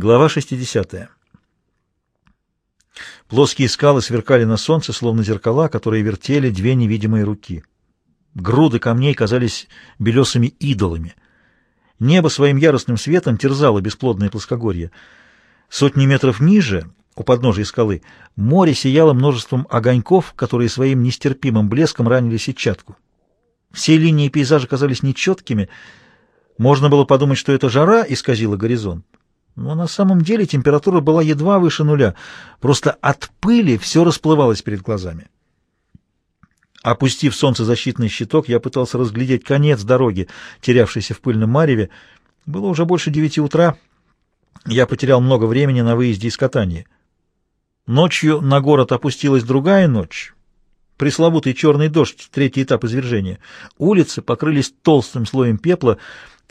Глава 60. Плоские скалы сверкали на солнце, словно зеркала, которые вертели две невидимые руки. Груды камней казались белесыми идолами. Небо своим яростным светом терзало бесплодное плоскогорье. Сотни метров ниже, у подножия скалы, море сияло множеством огоньков, которые своим нестерпимым блеском ранили сетчатку. Все линии пейзажа казались нечеткими. Можно было подумать, что это жара исказила горизонт. Но на самом деле температура была едва выше нуля. Просто от пыли все расплывалось перед глазами. Опустив солнцезащитный щиток, я пытался разглядеть конец дороги, терявшейся в пыльном мареве. Было уже больше девяти утра. Я потерял много времени на выезде из катания. Ночью на город опустилась другая ночь. Пресловутый черный дождь, третий этап извержения. Улицы покрылись толстым слоем пепла.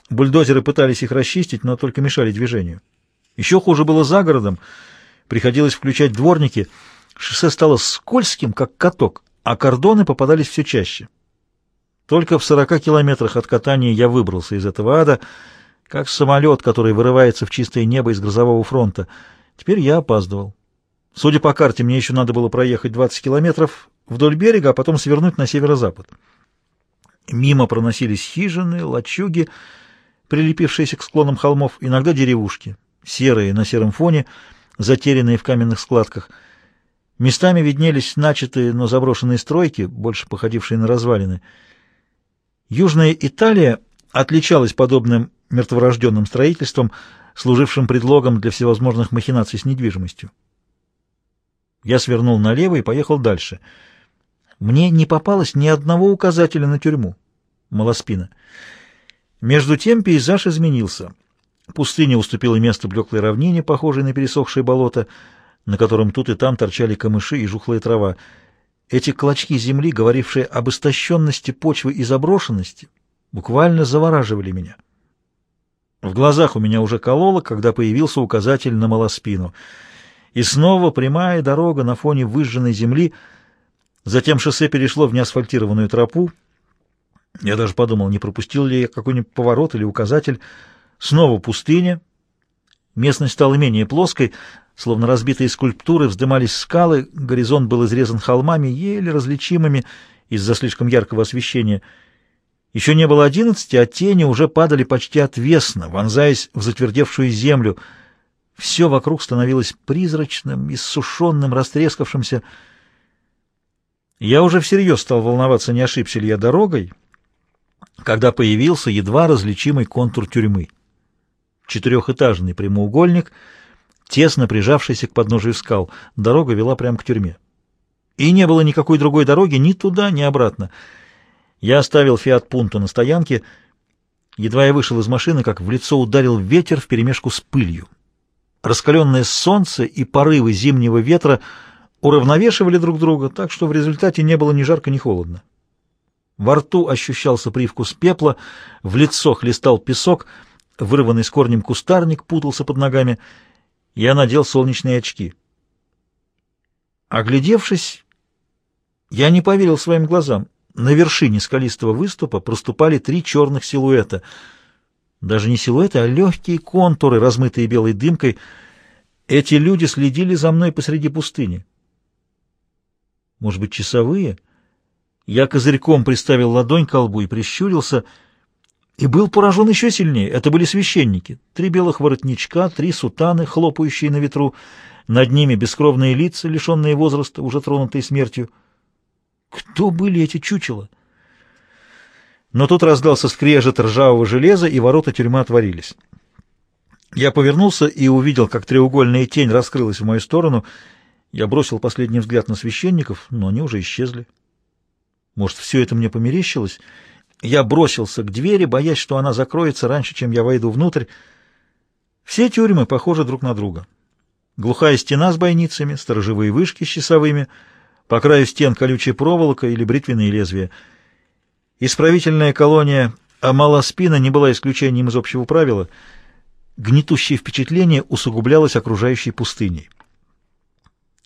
Бульдозеры пытались их расчистить, но только мешали движению. Еще хуже было за городом. Приходилось включать дворники. Шоссе стало скользким, как каток, а кордоны попадались все чаще. Только в сорока километрах от катания я выбрался из этого ада, как самолет, который вырывается в чистое небо из грозового фронта. Теперь я опаздывал. Судя по карте, мне еще надо было проехать 20 километров вдоль берега, а потом свернуть на северо-запад. Мимо проносились хижины, лачуги, прилепившиеся к склонам холмов, иногда деревушки серые на сером фоне, затерянные в каменных складках. Местами виднелись начатые, но заброшенные стройки, больше походившие на развалины. Южная Италия отличалась подобным мертворожденным строительством, служившим предлогом для всевозможных махинаций с недвижимостью. Я свернул налево и поехал дальше. Мне не попалось ни одного указателя на тюрьму. Малоспина. Между тем пейзаж изменился — Пустыня уступила место блеклой равнине, похожей на пересохшее болото, на котором тут и там торчали камыши и жухлая трава. Эти клочки земли, говорившие об истощенности почвы и заброшенности, буквально завораживали меня. В глазах у меня уже кололо, когда появился указатель на малоспину. И снова прямая дорога на фоне выжженной земли. Затем шоссе перешло в неасфальтированную тропу. Я даже подумал, не пропустил ли я какой-нибудь поворот или указатель. Снова пустыня. Местность стала менее плоской, словно разбитые скульптуры, вздымались скалы, горизонт был изрезан холмами, еле различимыми из-за слишком яркого освещения. Еще не было одиннадцати, а тени уже падали почти отвесно, вонзаясь в затвердевшую землю. Все вокруг становилось призрачным, иссушенным, растрескавшимся. Я уже всерьез стал волноваться, не ошибся ли я дорогой, когда появился едва различимый контур тюрьмы четырехэтажный прямоугольник, тесно прижавшийся к подножию скал. Дорога вела прямо к тюрьме. И не было никакой другой дороги ни туда, ни обратно. Я оставил «Фиат Пунто» на стоянке. Едва я вышел из машины, как в лицо ударил ветер вперемешку с пылью. Раскаленное солнце и порывы зимнего ветра уравновешивали друг друга, так что в результате не было ни жарко, ни холодно. Во рту ощущался привкус пепла, в лицо хлестал песок — Вырванный с корнем кустарник путался под ногами. Я надел солнечные очки. Оглядевшись, я не поверил своим глазам. На вершине скалистого выступа проступали три черных силуэта. Даже не силуэты, а легкие контуры, размытые белой дымкой. Эти люди следили за мной посреди пустыни. Может быть, часовые? Я козырьком приставил ладонь к колбу и прищурился — и был поражен еще сильнее. Это были священники. Три белых воротничка, три сутаны, хлопающие на ветру. Над ними бескровные лица, лишенные возраста, уже тронутые смертью. Кто были эти чучела? Но тут раздался скрежет ржавого железа, и ворота тюрьмы отворились. Я повернулся и увидел, как треугольная тень раскрылась в мою сторону. Я бросил последний взгляд на священников, но они уже исчезли. Может, все это мне померещилось? Я бросился к двери, боясь, что она закроется раньше, чем я войду внутрь. Все тюрьмы похожи друг на друга. Глухая стена с бойницами, сторожевые вышки с часовыми, по краю стен колючая проволока или бритвенные лезвия. Исправительная колония Амаласпина не была исключением из общего правила. Гнетущее впечатление усугублялось окружающей пустыней.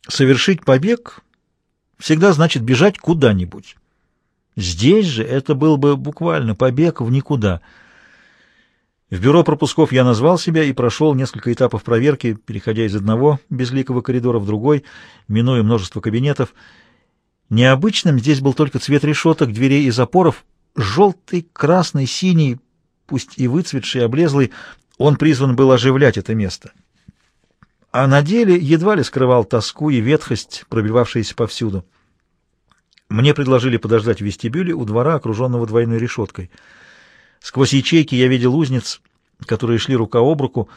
Совершить побег всегда значит бежать куда-нибудь. Здесь же это был бы буквально побег в никуда. В бюро пропусков я назвал себя и прошел несколько этапов проверки, переходя из одного безликого коридора в другой, минуя множество кабинетов. Необычным здесь был только цвет решеток, дверей и запоров. Желтый, красный, синий, пусть и выцветший, облезлый, он призван был оживлять это место. А на деле едва ли скрывал тоску и ветхость, пробивавшиеся повсюду. Мне предложили подождать в вестибюле у двора, окруженного двойной решеткой — Сквозь ячейки я видел узниц, которые шли рука об руку,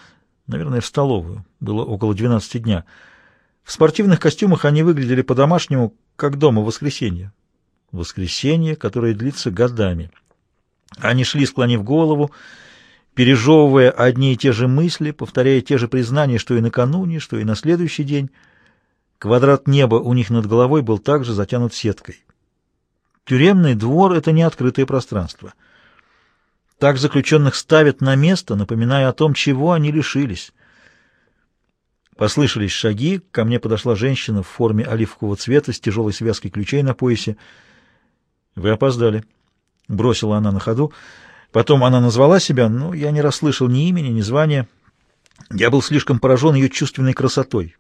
наверное, в столовую. Было около 12 дня. В спортивных костюмах они выглядели по-домашнему, как дома в воскресенье. Воскресенье, которое длится годами. Они шли, склонив голову, пережевывая одни и те же мысли, повторяя те же признания, что и накануне, что и на следующий день. Квадрат неба у них над головой был также затянут сеткой. Тюремный двор — это не открытое пространство — так заключенных ставят на место, напоминая о том, чего они лишились. Послышались шаги, ко мне подошла женщина в форме оливкового цвета с тяжелой связкой ключей на поясе. «Вы опоздали», — бросила она на ходу. Потом она назвала себя, но я не расслышал ни имени, ни звания. Я был слишком поражен ее чувственной красотой.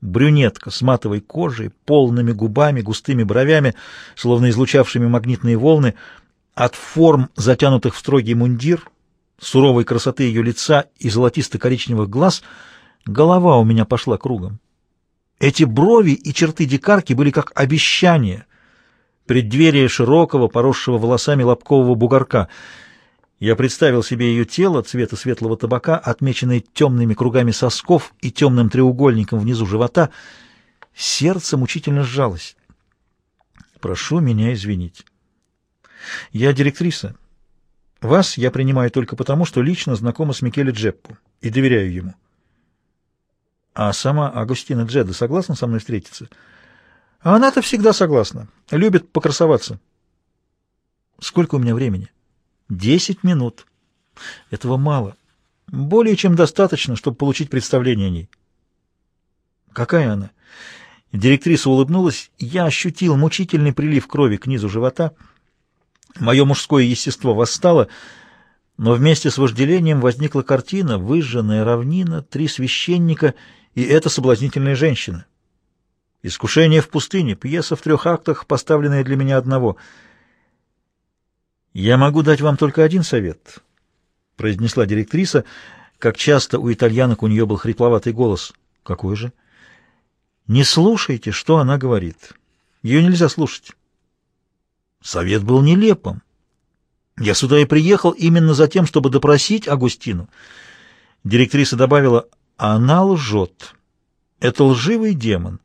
Брюнетка с матовой кожей, полными губами, густыми бровями, словно излучавшими магнитные волны — от форм, затянутых в строгий мундир, суровой красоты ее лица и золотисто-коричневых глаз, голова у меня пошла кругом. Эти брови и черты дикарки были как обещание, преддверие широкого, поросшего волосами лобкового бугорка. Я представил себе ее тело цвета светлого табака, отмеченное темными кругами сосков и темным треугольником внизу живота. Сердце мучительно сжалось. «Прошу меня извинить». Я директриса. Вас я принимаю только потому, что лично знакома с Микеле Джеппо и доверяю ему. А сама Агустина Джеда согласна со мной встретиться? Она-то всегда согласна. Любит покрасоваться. Сколько у меня времени? Десять минут. Этого мало. Более чем достаточно, чтобы получить представление о ней. Какая она? Директриса улыбнулась. Я ощутил мучительный прилив крови к низу живота — Мое мужское естество восстало, но вместе с вожделением возникла картина, выжженная равнина, три священника и эта соблазнительная женщина. «Искушение в пустыне» — пьеса в трех актах, поставленная для меня одного. «Я могу дать вам только один совет», — произнесла директриса, как часто у итальянок у нее был хрипловатый голос. «Какой же?» «Не слушайте, что она говорит. Ее нельзя слушать». Совет был нелепым. Я сюда и приехал именно за тем, чтобы допросить Агустину. Директриса добавила, она лжет. Это лживый демон.